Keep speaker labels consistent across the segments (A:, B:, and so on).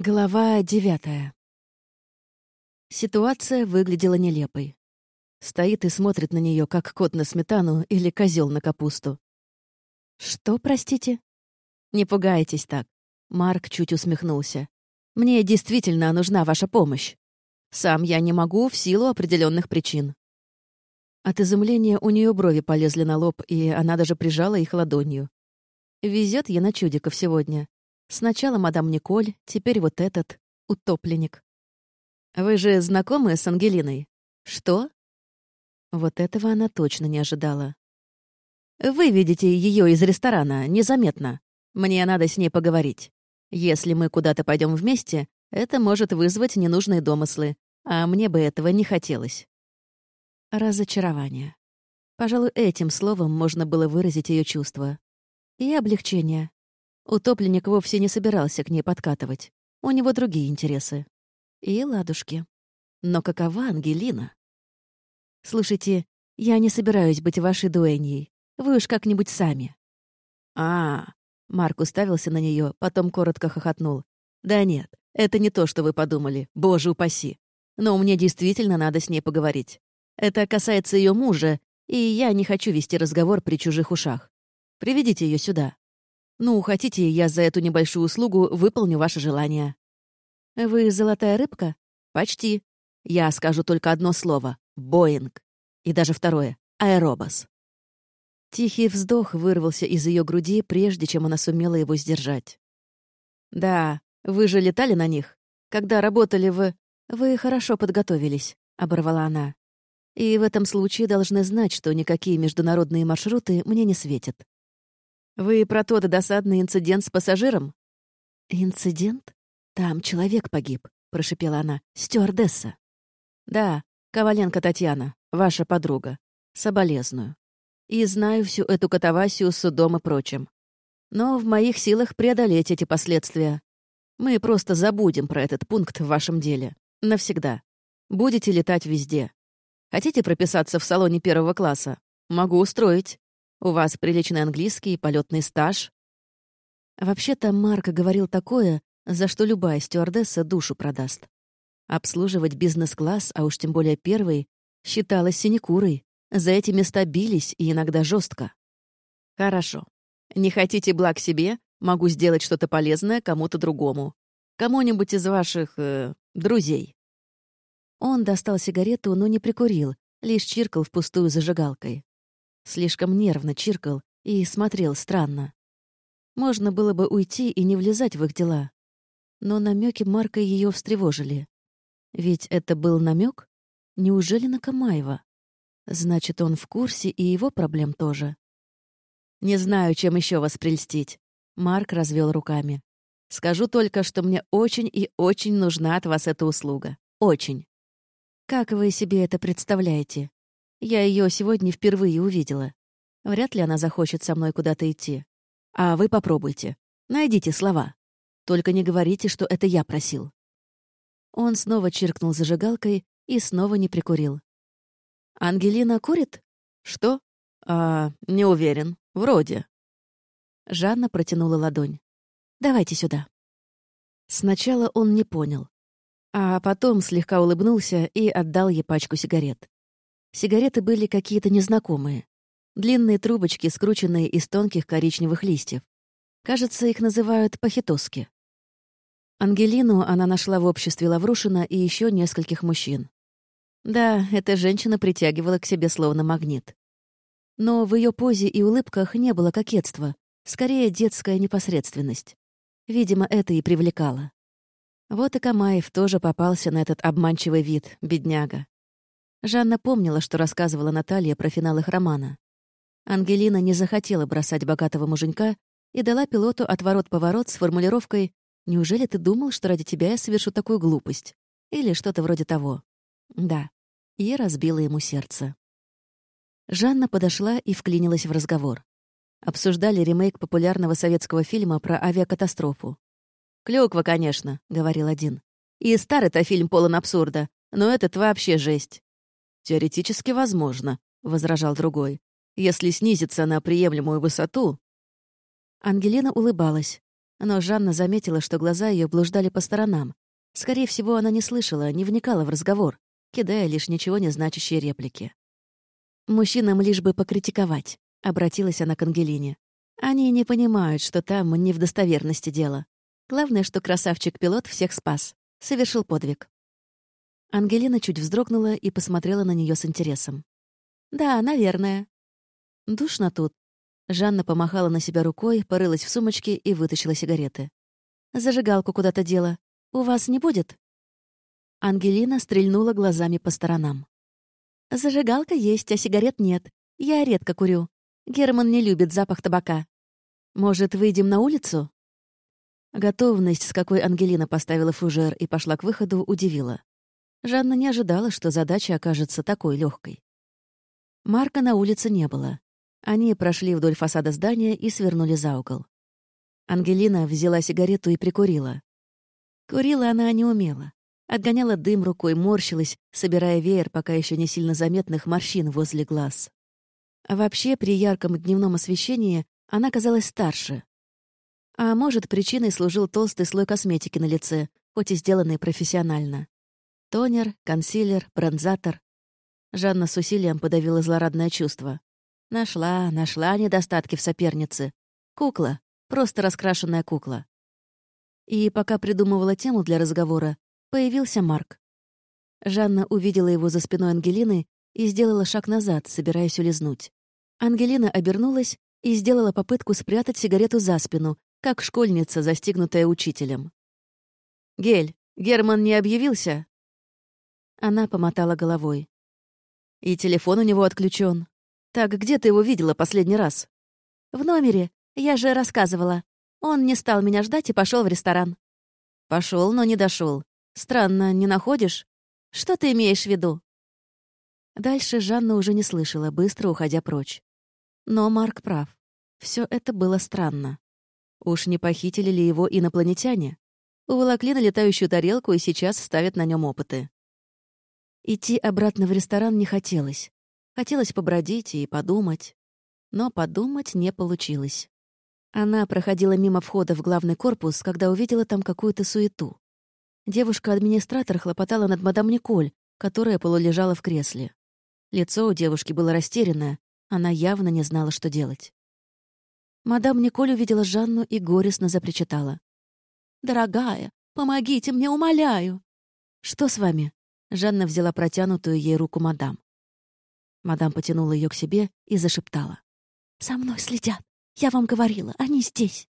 A: Глава девятая. Ситуация выглядела нелепой. Стоит и смотрит на нее, как кот на сметану или козел на капусту. «Что, простите?» «Не пугайтесь так». Марк чуть усмехнулся. «Мне действительно нужна ваша помощь. Сам я не могу в силу определенных причин». От изумления у нее брови полезли на лоб, и она даже прижала их ладонью. Везет ей на чудиков сегодня. Сначала мадам Николь, теперь вот этот, утопленник. Вы же знакомы с Ангелиной? Что? Вот этого она точно не ожидала. Вы видите ее из ресторана, незаметно. Мне надо с ней поговорить. Если мы куда-то пойдем вместе, это может вызвать ненужные домыслы, а мне бы этого не хотелось. Разочарование. Пожалуй, этим словом можно было выразить ее чувства. И облегчение. Утопленник вовсе не собирался к ней подкатывать. У него другие интересы. И ладушки. Но какова Ангелина? Слушайте, я не собираюсь быть вашей дуэньей. Вы уж как-нибудь сами. А, -а, -а Марк уставился на нее, потом коротко хохотнул. Да нет, это не то, что вы подумали. Боже упаси. Но мне действительно надо с ней поговорить. Это касается ее мужа, и я не хочу вести разговор при чужих ушах. Приведите ее сюда. «Ну, хотите, я за эту небольшую услугу выполню ваше желание». «Вы золотая рыбка?» «Почти. Я скажу только одно слово — «Боинг». И даже второе — «Аэробас». Тихий вздох вырвался из ее груди, прежде чем она сумела его сдержать. «Да, вы же летали на них? Когда работали в...» «Вы хорошо подготовились», — оборвала она. «И в этом случае должны знать, что никакие международные маршруты мне не светят. «Вы про тот досадный инцидент с пассажиром?» «Инцидент? Там человек погиб», — прошепела она. «Стюардесса». «Да, Коваленко Татьяна, ваша подруга. Соболезную. И знаю всю эту катавасию с судом и прочим. Но в моих силах преодолеть эти последствия. Мы просто забудем про этот пункт в вашем деле. Навсегда. Будете летать везде. Хотите прописаться в салоне первого класса? Могу устроить. У вас приличный английский и полетный стаж. Вообще-то Марк говорил такое, за что любая стюардесса душу продаст. Обслуживать бизнес-класс, а уж тем более первый, считалось синекурой. За эти места бились и иногда жестко. Хорошо. Не хотите благ себе, могу сделать что-то полезное кому-то другому. Кому-нибудь из ваших... Э, друзей. Он достал сигарету, но не прикурил, лишь чиркал впустую зажигалкой. Слишком нервно чиркал и смотрел странно. Можно было бы уйти и не влезать в их дела. Но намеки Марка ее встревожили. Ведь это был намек? Неужели на Камаева? Значит, он в курсе, и его проблем тоже. «Не знаю, чем еще вас прельстить», — Марк развел руками. «Скажу только, что мне очень и очень нужна от вас эта услуга. Очень». «Как вы себе это представляете?» Я ее сегодня впервые увидела. Вряд ли она захочет со мной куда-то идти. А вы попробуйте. Найдите слова. Только не говорите, что это я просил». Он снова чиркнул зажигалкой и снова не прикурил. «Ангелина курит?» «Что?» «А, не уверен. Вроде». Жанна протянула ладонь. «Давайте сюда». Сначала он не понял, а потом слегка улыбнулся и отдал ей пачку сигарет. Сигареты были какие-то незнакомые. Длинные трубочки, скрученные из тонких коричневых листьев. Кажется, их называют пахитоски. Ангелину она нашла в обществе Лаврушина и еще нескольких мужчин. Да, эта женщина притягивала к себе словно магнит. Но в ее позе и улыбках не было кокетства, скорее детская непосредственность. Видимо, это и привлекало. Вот и Камаев тоже попался на этот обманчивый вид, бедняга. Жанна помнила, что рассказывала Наталья про финал их романа. Ангелина не захотела бросать богатого муженька и дала пилоту отворот-поворот с формулировкой «Неужели ты думал, что ради тебя я совершу такую глупость?» Или что-то вроде того. Да. И разбила ему сердце. Жанна подошла и вклинилась в разговор. Обсуждали ремейк популярного советского фильма про авиакатастрофу. «Клюква, конечно», — говорил один. «И старый-то фильм полон абсурда, но этот вообще жесть. «Теоретически возможно», — возражал другой. «Если снизиться на приемлемую высоту...» Ангелина улыбалась. Но Жанна заметила, что глаза ее блуждали по сторонам. Скорее всего, она не слышала, не вникала в разговор, кидая лишь ничего не значащие реплики. «Мужчинам лишь бы покритиковать», — обратилась она к Ангелине. «Они не понимают, что там не в достоверности дело. Главное, что красавчик-пилот всех спас. Совершил подвиг». Ангелина чуть вздрогнула и посмотрела на нее с интересом. «Да, наверное». «Душно тут». Жанна помахала на себя рукой, порылась в сумочке и вытащила сигареты. «Зажигалку куда-то дела. У вас не будет?» Ангелина стрельнула глазами по сторонам. «Зажигалка есть, а сигарет нет. Я редко курю. Герман не любит запах табака. Может, выйдем на улицу?» Готовность, с какой Ангелина поставила фужер и пошла к выходу, удивила. Жанна не ожидала, что задача окажется такой легкой. Марка на улице не было. Они прошли вдоль фасада здания и свернули за угол. Ангелина взяла сигарету и прикурила. Курила она не умела. Отгоняла дым рукой, морщилась, собирая веер пока еще не сильно заметных морщин возле глаз. А вообще, при ярком дневном освещении она казалась старше. А может, причиной служил толстый слой косметики на лице, хоть и сделанный профессионально. Тонер, консилер, бронзатор. Жанна с усилием подавила злорадное чувство. Нашла, нашла недостатки в сопернице. Кукла, просто раскрашенная кукла. И пока придумывала тему для разговора, появился Марк. Жанна увидела его за спиной Ангелины и сделала шаг назад, собираясь улизнуть. Ангелина обернулась и сделала попытку спрятать сигарету за спину, как школьница, застигнутая учителем. «Гель, Герман не объявился?» Она помотала головой. «И телефон у него отключен. Так где ты его видела последний раз?» «В номере. Я же рассказывала. Он не стал меня ждать и пошел в ресторан». Пошел, но не дошел. Странно, не находишь? Что ты имеешь в виду?» Дальше Жанна уже не слышала, быстро уходя прочь. Но Марк прав. Все это было странно. Уж не похитили ли его инопланетяне? Уволокли на летающую тарелку и сейчас ставят на нем опыты. Идти обратно в ресторан не хотелось. Хотелось побродить и подумать. Но подумать не получилось. Она проходила мимо входа в главный корпус, когда увидела там какую-то суету. Девушка-администратор хлопотала над мадам Николь, которая полулежала в кресле. Лицо у девушки было растерянное, она явно не знала, что делать. Мадам Николь увидела Жанну и горестно запричитала. «Дорогая, помогите мне, умоляю!» «Что с вами?» Жанна взяла протянутую ей руку мадам. Мадам потянула ее к себе и зашептала. «За мной следят. Я вам говорила, они здесь».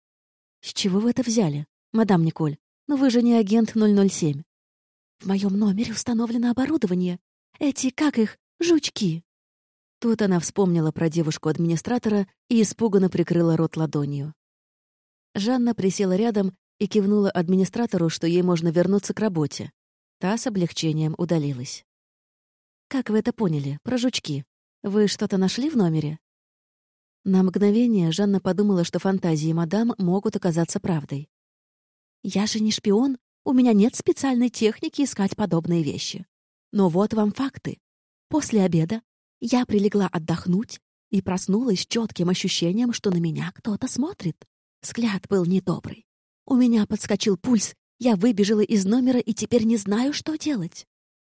A: «С чего вы это взяли, мадам Николь?» Но вы же не агент 007. В моем номере установлено оборудование. Эти, как их, жучки. Тут она вспомнила про девушку-администратора и испуганно прикрыла рот ладонью. Жанна присела рядом и кивнула администратору, что ей можно вернуться к работе. Та с облегчением удалилась. «Как вы это поняли? Про жучки? Вы что-то нашли в номере?» На мгновение Жанна подумала, что фантазии мадам могут оказаться правдой. Я же не шпион, у меня нет специальной техники искать подобные вещи. Но вот вам факты. После обеда я прилегла отдохнуть и проснулась с четким ощущением, что на меня кто-то смотрит. Взгляд был недобрый. У меня подскочил пульс, я выбежала из номера и теперь не знаю, что делать.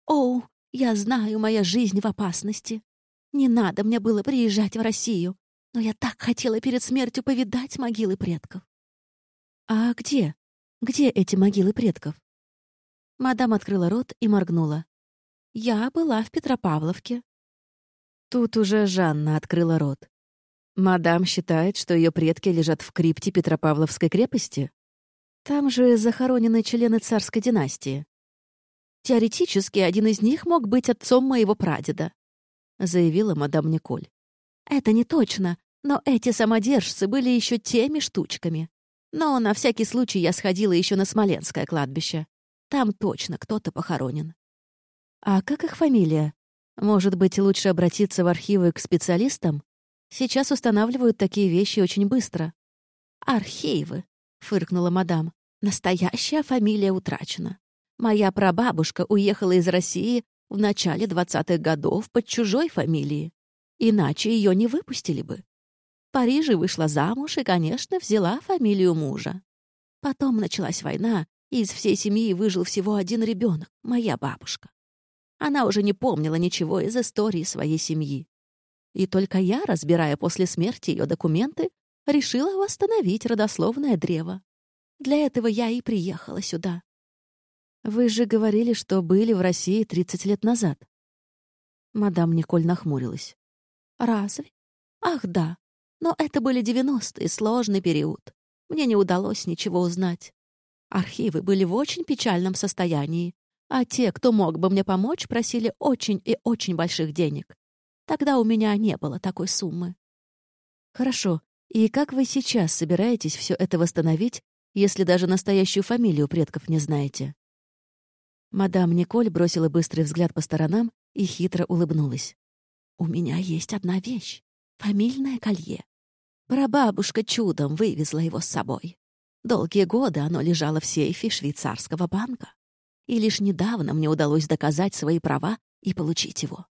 A: Оу, я знаю, моя жизнь в опасности. Не надо мне было приезжать в Россию, но я так хотела перед смертью повидать могилы предков. «А где?» Где эти могилы предков?» Мадам открыла рот и моргнула. «Я была в Петропавловке». Тут уже Жанна открыла рот. Мадам считает, что ее предки лежат в крипте Петропавловской крепости? Там же захоронены члены царской династии. Теоретически, один из них мог быть отцом моего прадеда, заявила мадам Николь. Это не точно, но эти самодержцы были еще теми штучками. Но на всякий случай я сходила еще на Смоленское кладбище. Там точно кто-то похоронен. А как их фамилия? Может быть, лучше обратиться в архивы к специалистам? Сейчас устанавливают такие вещи очень быстро. «Архивы», — фыркнула мадам. «Настоящая фамилия утрачена. Моя прабабушка уехала из России в начале двадцатых годов под чужой фамилией. Иначе ее не выпустили бы. Париже вышла замуж и, конечно, взяла фамилию мужа. Потом началась война, и из всей семьи выжил всего один ребенок, моя бабушка. Она уже не помнила ничего из истории своей семьи. И только я, разбирая после смерти ее документы, решила восстановить родословное древо. Для этого я и приехала сюда. Вы же говорили, что были в России 30 лет назад. Мадам Николь нахмурилась. Разве? Ах, да. Но это были 90-е, сложный период. Мне не удалось ничего узнать. Архивы были в очень печальном состоянии, а те, кто мог бы мне помочь, просили очень и очень больших денег. Тогда у меня не было такой суммы. Хорошо. И как вы сейчас собираетесь все это восстановить, если даже настоящую фамилию предков не знаете? Мадам Николь бросила быстрый взгляд по сторонам и хитро улыбнулась. «У меня есть одна вещь — фамильное колье. Прабабушка чудом вывезла его с собой. Долгие годы оно лежало в сейфе швейцарского банка. И лишь недавно мне удалось доказать свои права и получить его.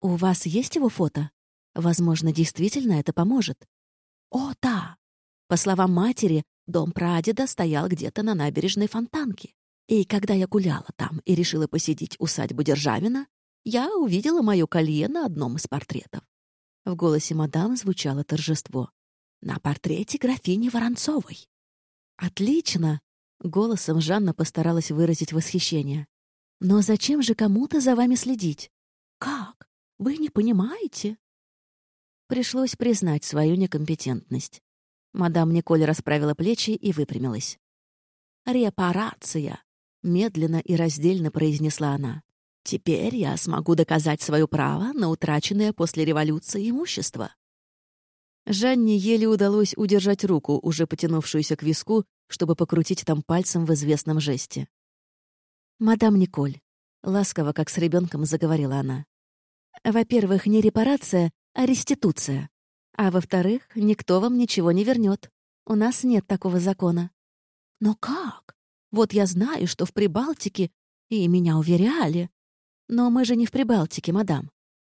A: «У вас есть его фото? Возможно, действительно это поможет». «О, да!» По словам матери, дом прадеда стоял где-то на набережной Фонтанки. И когда я гуляла там и решила посетить усадьбу Державина, я увидела мое колье на одном из портретов. В голосе мадам звучало торжество. «На портрете графини Воронцовой». «Отлично!» — голосом Жанна постаралась выразить восхищение. «Но зачем же кому-то за вами следить? Как? Вы не понимаете?» Пришлось признать свою некомпетентность. Мадам Николь расправила плечи и выпрямилась. «Репарация!» — медленно и раздельно произнесла она. «Теперь я смогу доказать свое право на утраченное после революции имущество». Жанне еле удалось удержать руку, уже потянувшуюся к виску, чтобы покрутить там пальцем в известном жесте. «Мадам Николь», — ласково, как с ребенком заговорила она, во-первых, не репарация, а реституция. А во-вторых, никто вам ничего не вернет. У нас нет такого закона. Но как? Вот я знаю, что в Прибалтике, и меня уверяли. Но мы же не в Прибалтике, мадам.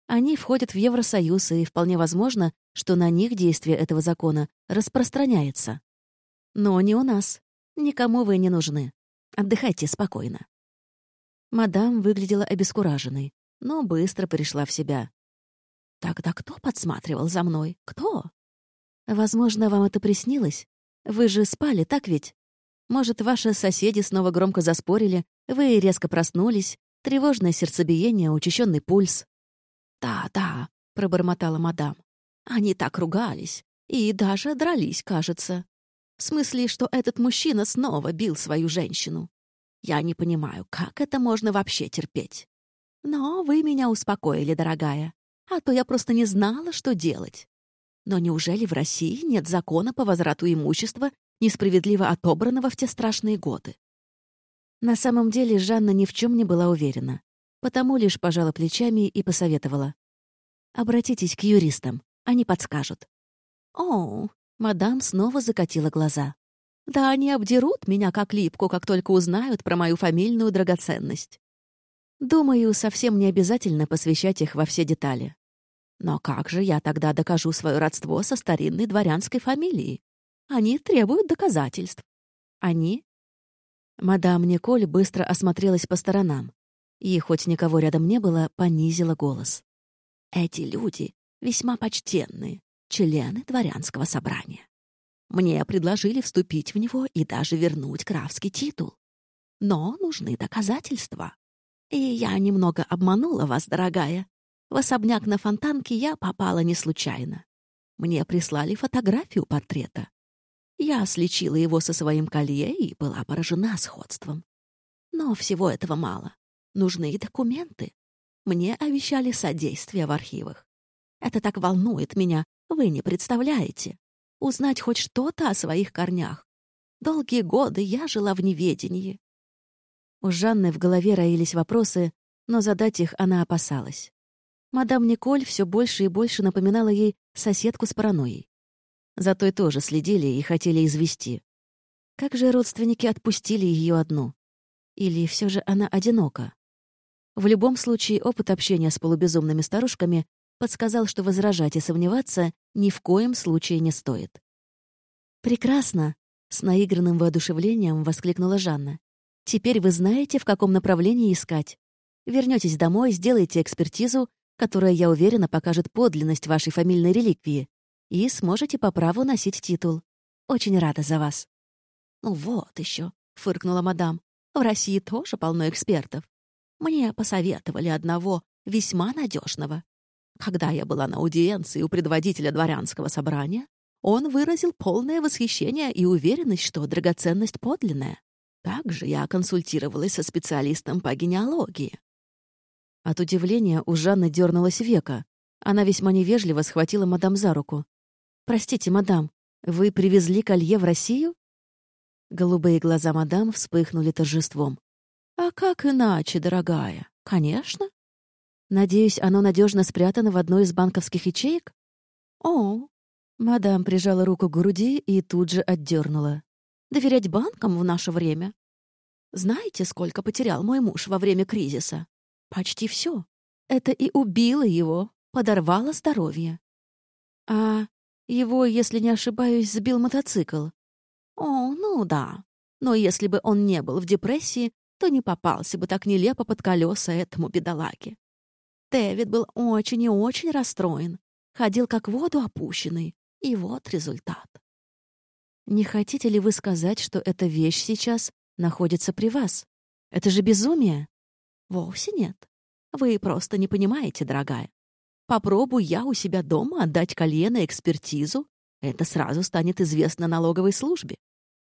A: Они входят в Евросоюз, и вполне возможно, что на них действие этого закона распространяется. Но не у нас. Никому вы не нужны. Отдыхайте спокойно. Мадам выглядела обескураженной но быстро пришла в себя. «Тогда кто подсматривал за мной? Кто?» «Возможно, вам это приснилось. Вы же спали, так ведь? Может, ваши соседи снова громко заспорили, вы резко проснулись, тревожное сердцебиение, учащенный пульс». «Да, да», — пробормотала мадам. «Они так ругались. И даже дрались, кажется. В смысле, что этот мужчина снова бил свою женщину. Я не понимаю, как это можно вообще терпеть?» Но вы меня успокоили, дорогая. А то я просто не знала, что делать. Но неужели в России нет закона по возврату имущества, несправедливо отобранного в те страшные годы? На самом деле Жанна ни в чем не была уверена. Потому лишь пожала плечами и посоветовала. «Обратитесь к юристам, они подскажут». «О!» — мадам снова закатила глаза. «Да они обдерут меня как липку, как только узнают про мою фамильную драгоценность. Думаю, совсем не обязательно посвящать их во все детали. Но как же я тогда докажу свое родство со старинной дворянской фамилией? Они требуют доказательств. Они? Мадам Николь быстро осмотрелась по сторонам и, хоть никого рядом не было, понизила голос. Эти люди весьма почтенные, члены дворянского собрания. Мне предложили вступить в него и даже вернуть графский титул. Но нужны доказательства. И я немного обманула вас, дорогая. В особняк на Фонтанке я попала не случайно. Мне прислали фотографию портрета. Я слечила его со своим колье и была поражена сходством. Но всего этого мало. Нужны и документы. Мне обещали содействие в архивах. Это так волнует меня, вы не представляете. Узнать хоть что-то о своих корнях. Долгие годы я жила в неведении. У Жанны в голове роились вопросы, но задать их она опасалась. Мадам Николь все больше и больше напоминала ей соседку с паранойей. За той тоже следили и хотели извести. Как же родственники отпустили ее одну? Или все же она одинока? В любом случае, опыт общения с полубезумными старушками подсказал, что возражать и сомневаться ни в коем случае не стоит. «Прекрасно», С наигранным воодушевлением воскликнула Жанна. «Теперь вы знаете, в каком направлении искать. Вернётесь домой, сделаете экспертизу, которая, я уверена, покажет подлинность вашей фамильной реликвии, и сможете по праву носить титул. Очень рада за вас». «Ну вот еще», — фыркнула мадам. «В России тоже полно экспертов. Мне посоветовали одного, весьма надежного. Когда я была на аудиенции у предводителя дворянского собрания, он выразил полное восхищение и уверенность, что драгоценность подлинная. Также я консультировалась со специалистом по генеалогии. От удивления у Жанны дернулась века. Она весьма невежливо схватила мадам за руку. «Простите, мадам, вы привезли колье в Россию?» Голубые глаза мадам вспыхнули торжеством. «А как иначе, дорогая? Конечно. Надеюсь, оно надежно спрятано в одной из банковских ячеек?» «О, Мадам прижала руку к груди и тут же отдернула. «Доверять банкам в наше время? Знаете, сколько потерял мой муж во время кризиса? Почти все. Это и убило его, подорвало здоровье. А его, если не ошибаюсь, сбил мотоцикл. О, ну да. Но если бы он не был в депрессии, то не попался бы так нелепо под колеса этому бедолаге. Дэвид был очень и очень расстроен. Ходил как в воду опущенный, и вот результат. Не хотите ли вы сказать, что эта вещь сейчас находится при вас? Это же безумие. Вовсе нет. Вы просто не понимаете, дорогая. Попробую я у себя дома отдать колье на экспертизу, это сразу станет известно налоговой службе.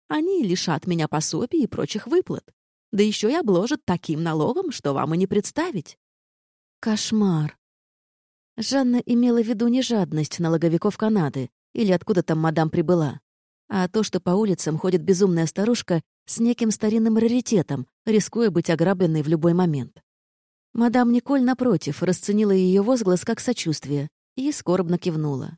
A: Они лишат меня пособий и прочих выплат. Да еще и обложат таким налогом, что вам и не представить. Кошмар. Жанна имела в виду не жадность налоговиков Канады, или откуда там мадам прибыла, а то, что по улицам ходит безумная старушка с неким старинным раритетом, рискуя быть ограбленной в любой момент. Мадам Николь, напротив, расценила ее возглас как сочувствие и скорбно кивнула.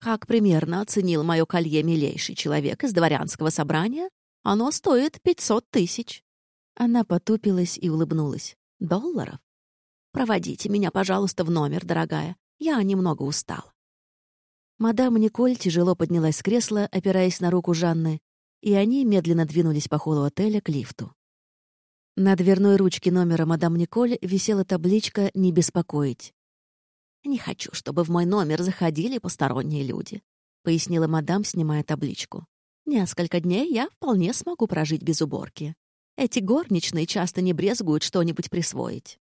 A: «Как примерно оценил мое колье милейший человек из дворянского собрания? Оно стоит пятьсот тысяч». Она потупилась и улыбнулась. «Долларов? Проводите меня, пожалуйста, в номер, дорогая. Я немного устала». Мадам Николь тяжело поднялась с кресла, опираясь на руку Жанны, и они медленно двинулись по холлу отеля к лифту. На дверной ручке номера мадам Николь висела табличка «Не беспокоить». «Не хочу, чтобы в мой номер заходили посторонние люди», — пояснила мадам, снимая табличку. «Несколько дней я вполне смогу прожить без уборки. Эти горничные часто не брезгуют что-нибудь присвоить».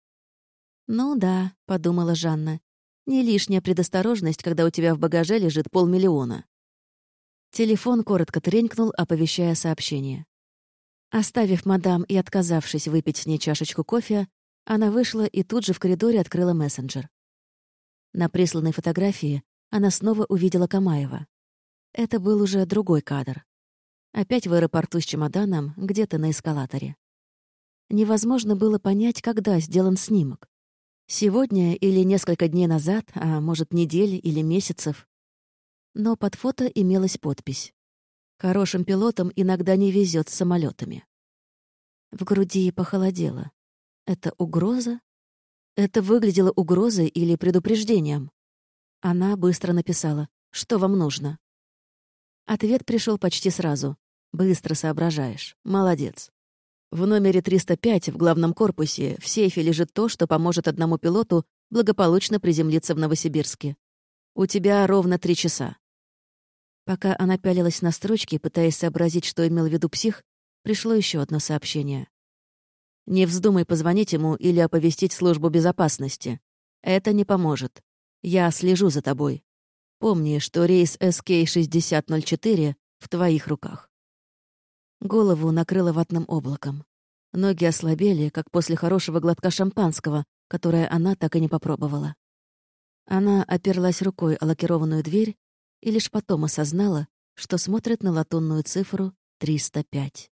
A: «Ну да», — подумала Жанна, не лишняя предосторожность, когда у тебя в багаже лежит полмиллиона. Телефон коротко тренькнул, оповещая сообщение. Оставив мадам и отказавшись выпить с ней чашечку кофе, она вышла и тут же в коридоре открыла мессенджер. На присланной фотографии она снова увидела Камаева. Это был уже другой кадр. Опять в аэропорту с чемоданом, где-то на эскалаторе. Невозможно было понять, когда сделан снимок. Сегодня или несколько дней назад, а может, недели или месяцев. Но под фото имелась подпись. Хорошим пилотам иногда не везет с самолетами. В груди похолодело. Это угроза? Это выглядело угрозой или предупреждением? Она быстро написала «Что вам нужно?». Ответ пришел почти сразу. «Быстро соображаешь. Молодец. В номере 305 в главном корпусе в сейфе лежит то, что поможет одному пилоту благополучно приземлиться в Новосибирске. У тебя ровно три часа. Пока она пялилась на строчки, пытаясь сообразить, что имел в виду псих, пришло еще одно сообщение. «Не вздумай позвонить ему или оповестить службу безопасности. Это не поможет. Я слежу за тобой. Помни, что рейс SK-6004 в твоих руках». Голову накрыло ватным облаком. Ноги ослабели, как после хорошего глотка шампанского, которое она так и не попробовала. Она оперлась рукой о лакированную дверь и лишь потом осознала, что смотрит на латунную цифру 305.